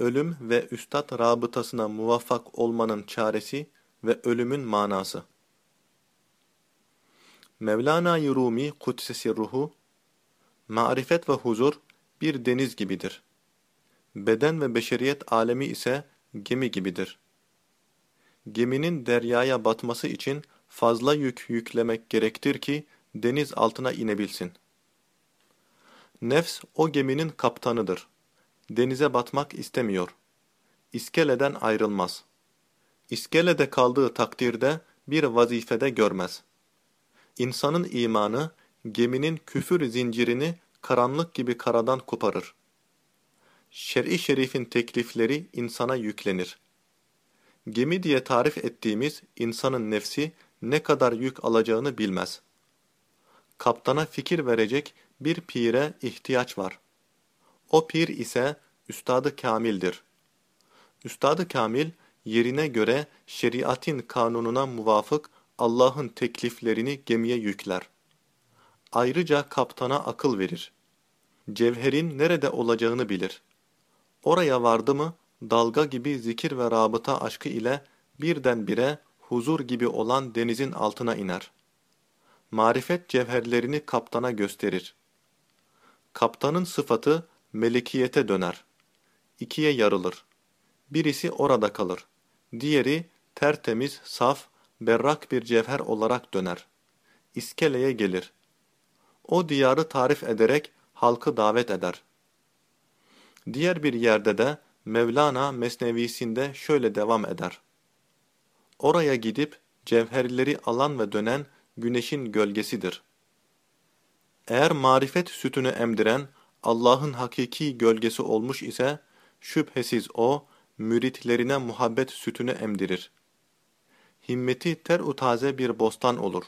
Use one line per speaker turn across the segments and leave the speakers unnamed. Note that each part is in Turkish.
Ölüm ve üstad rabıtasına muvaffak olmanın çaresi ve ölümün manası. Mevlana-i Rumi Kudsesi Ruhu, marifet ve huzur bir deniz gibidir. Beden ve beşeriyet alemi ise gemi gibidir. Geminin deryaya batması için fazla yük yüklemek gerektir ki deniz altına inebilsin. Nefs o geminin kaptanıdır. Denize batmak istemiyor. İskeleden ayrılmaz. İskelede kaldığı takdirde bir vazifede görmez. İnsanın imanı, geminin küfür zincirini karanlık gibi karadan koparır. Şer'i şerifin teklifleri insana yüklenir. Gemi diye tarif ettiğimiz insanın nefsi ne kadar yük alacağını bilmez. Kaptana fikir verecek bir pire ihtiyaç var. O pir ise Üstadı Kamil'dir. Üstadı Kamil, yerine göre şeriatin kanununa muvafık Allah'ın tekliflerini gemiye yükler. Ayrıca kaptana akıl verir. Cevherin nerede olacağını bilir. Oraya vardı mı, dalga gibi zikir ve rabıta aşkı ile birdenbire huzur gibi olan denizin altına iner. Marifet cevherlerini kaptana gösterir. Kaptanın sıfatı melikiyete döner. İkiye yarılır. Birisi orada kalır. Diğeri tertemiz, saf, berrak bir cevher olarak döner. İskeleye gelir. O diyarı tarif ederek halkı davet eder. Diğer bir yerde de Mevlana Mesnevisinde şöyle devam eder. Oraya gidip cevherleri alan ve dönen güneşin gölgesidir. Eğer marifet sütünü emdiren Allah'ın hakiki gölgesi olmuş ise, şüphesiz o, müritlerine muhabbet sütünü emdirir. Himmeti ter taze bir bostan olur.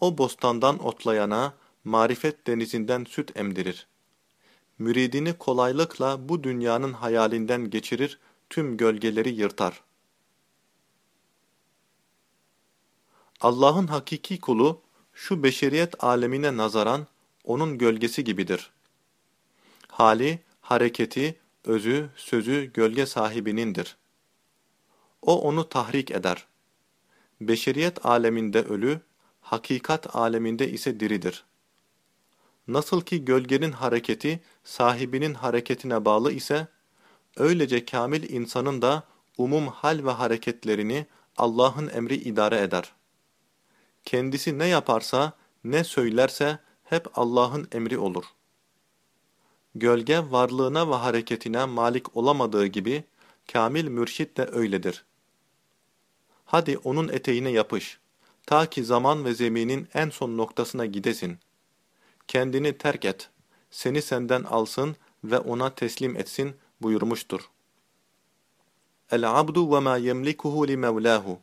O bostandan otlayana, marifet denizinden süt emdirir. Müridini kolaylıkla bu dünyanın hayalinden geçirir, tüm gölgeleri yırtar. Allah'ın hakiki kulu, şu beşeriyet alemine nazaran, onun gölgesi gibidir. Hali, hareketi, özü, sözü gölge sahibinindir. O onu tahrik eder. Beşeriyet aleminde ölü, hakikat aleminde ise diridir. Nasıl ki gölgenin hareketi sahibinin hareketine bağlı ise, öylece kamil insanın da umum hal ve hareketlerini Allah'ın emri idare eder. Kendisi ne yaparsa, ne söylerse hep Allah'ın emri olur. Gölge varlığına ve hareketine malik olamadığı gibi, kamil mürşit de öyledir. Hadi onun eteğine yapış, ta ki zaman ve zeminin en son noktasına gidesin. Kendini terk et, seni senden alsın ve ona teslim etsin buyurmuştur. El-abdu ve ma yemlikuhu li mevlahu.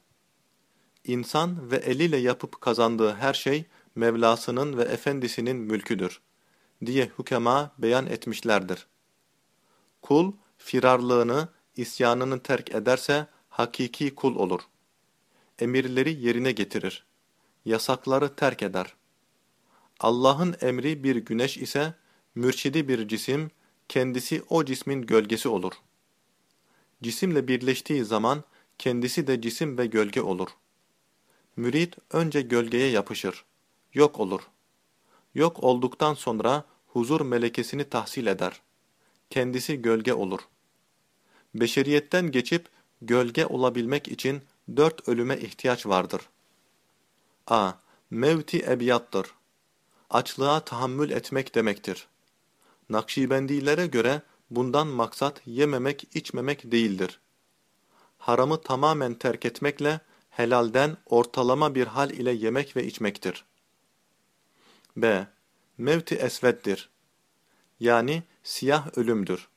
İnsan ve eliyle yapıp kazandığı her şey Mevlasının ve efendisinin mülküdür diye hükema beyan etmişlerdir. Kul, firarlığını, isyanını terk ederse hakiki kul olur. Emirleri yerine getirir. Yasakları terk eder. Allah'ın emri bir güneş ise, mürşidi bir cisim, kendisi o cismin gölgesi olur. Cisimle birleştiği zaman, kendisi de cisim ve gölge olur. Mürid önce gölgeye yapışır, yok olur. Yok olduktan sonra huzur melekesini tahsil eder. Kendisi gölge olur. Beşeriyetten geçip gölge olabilmek için dört ölüme ihtiyaç vardır. a. Mevti ebiyattır. Açlığa tahammül etmek demektir. Nakşibendilere göre bundan maksat yememek, içmemek değildir. Haramı tamamen terk etmekle helalden ortalama bir hal ile yemek ve içmektir. B. Mevti esveddir. Yani siyah ölümdür.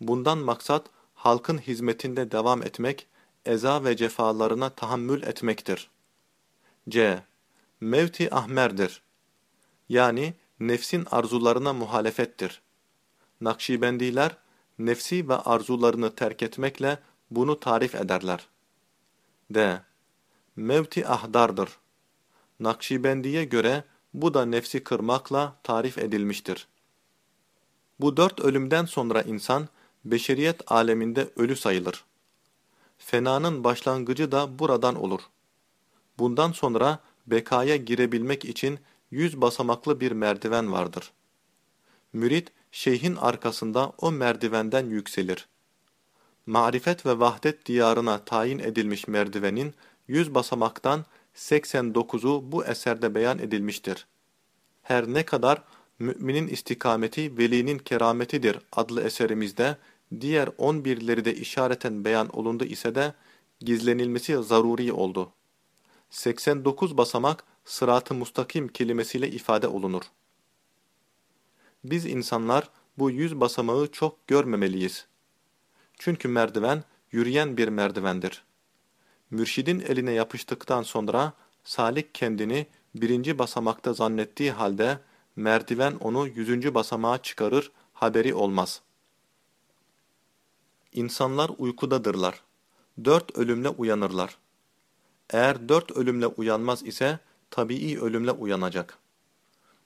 Bundan maksat halkın hizmetinde devam etmek, eza ve cefalarına tahammül etmektir. c. Mevti ahmerdir. Yani nefsin arzularına muhalefettir. Nakşibendiler, nefsi ve arzularını terk etmekle bunu tarif ederler. d. Mevti ahdardır. Nakşibendiye göre bu da nefsi kırmakla tarif edilmiştir. Bu dört ölümden sonra insan, beşeriyet aleminde ölü sayılır. Fenanın başlangıcı da buradan olur. Bundan sonra bekaya girebilmek için yüz basamaklı bir merdiven vardır. Mürit, şeyhin arkasında o merdivenden yükselir. Marifet ve vahdet diyarına tayin edilmiş merdivenin yüz basamaktan 89'u bu eserde beyan edilmiştir. Her ne kadar Müminin istikameti velinin kerametidir adlı eserimizde diğer 11'leri de işareten beyan olundu ise de gizlenilmesi zaruri oldu. 89 basamak sırat-ı mustakim kelimesiyle ifade olunur. Biz insanlar bu yüz basamağı çok görmemeliyiz. Çünkü merdiven yürüyen bir merdivendir. Mürşidin eline yapıştıktan sonra salik kendini birinci basamakta zannettiği halde merdiven onu yüzüncü basamağa çıkarır, haberi olmaz. İnsanlar uykudadırlar. Dört ölümle uyanırlar. Eğer dört ölümle uyanmaz ise tabii ölümle uyanacak.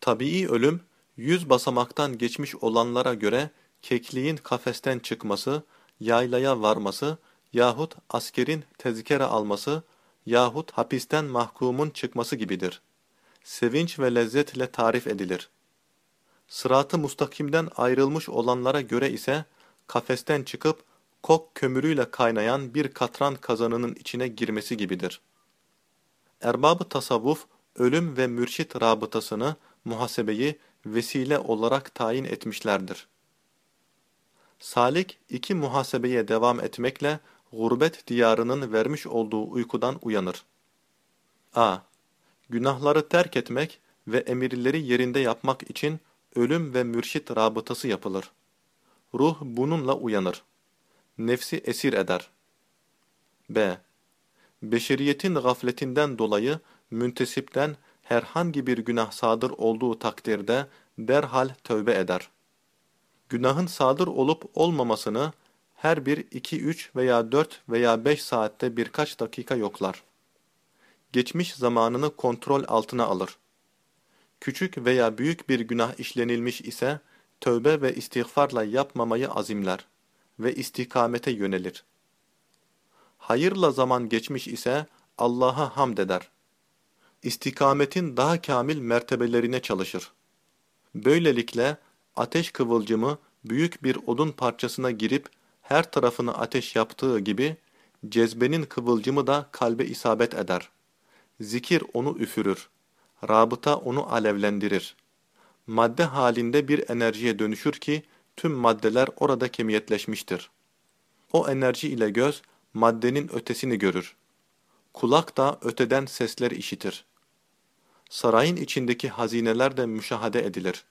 Tabii ölüm, yüz basamaktan geçmiş olanlara göre kekliğin kafesten çıkması, yaylaya varması yahut askerin tezkere alması yahut hapisten mahkumun çıkması gibidir. Sevinç ve lezzetle tarif edilir. Sırat-ı mustakimden ayrılmış olanlara göre ise kafesten çıkıp kok kömürüyle kaynayan bir katran kazanının içine girmesi gibidir. Erbab-ı tasavvuf, ölüm ve mürşit rabıtasını, muhasebeyi vesile olarak tayin etmişlerdir. Salik iki muhasebeye devam etmekle gurbet diyarının vermiş olduğu uykudan uyanır. a. Günahları terk etmek ve emirleri yerinde yapmak için ölüm ve mürşit rabıtası yapılır. Ruh bununla uyanır. Nefsi esir eder. b. Beşeriyetin gafletinden dolayı müntesipten herhangi bir günah sadır olduğu takdirde derhal tövbe eder. Günahın sadır olup olmamasını her bir iki üç veya dört veya beş saatte birkaç dakika yoklar. Geçmiş zamanını kontrol altına alır. Küçük veya büyük bir günah işlenilmiş ise tövbe ve istiğfarla yapmamayı azimler ve istikamete yönelir. Hayırla zaman geçmiş ise Allah'a hamd eder. İstikametin daha kamil mertebelerine çalışır. Böylelikle ateş kıvılcımı büyük bir odun parçasına girip her tarafını ateş yaptığı gibi cezbenin kıvılcımı da kalbe isabet eder. Zikir onu üfürür. Rabıta onu alevlendirir. Madde halinde bir enerjiye dönüşür ki tüm maddeler orada kemiyetleşmiştir. O enerji ile göz maddenin ötesini görür. Kulak da öteden sesler işitir. Sarayın içindeki hazineler de müşahede edilir.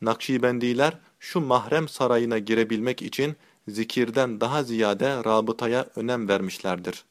Nakşibendiler şu mahrem sarayına girebilmek için zikirden daha ziyade rabıtaya önem vermişlerdir.